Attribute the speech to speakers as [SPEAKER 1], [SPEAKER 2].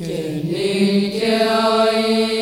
[SPEAKER 1] Que ni que.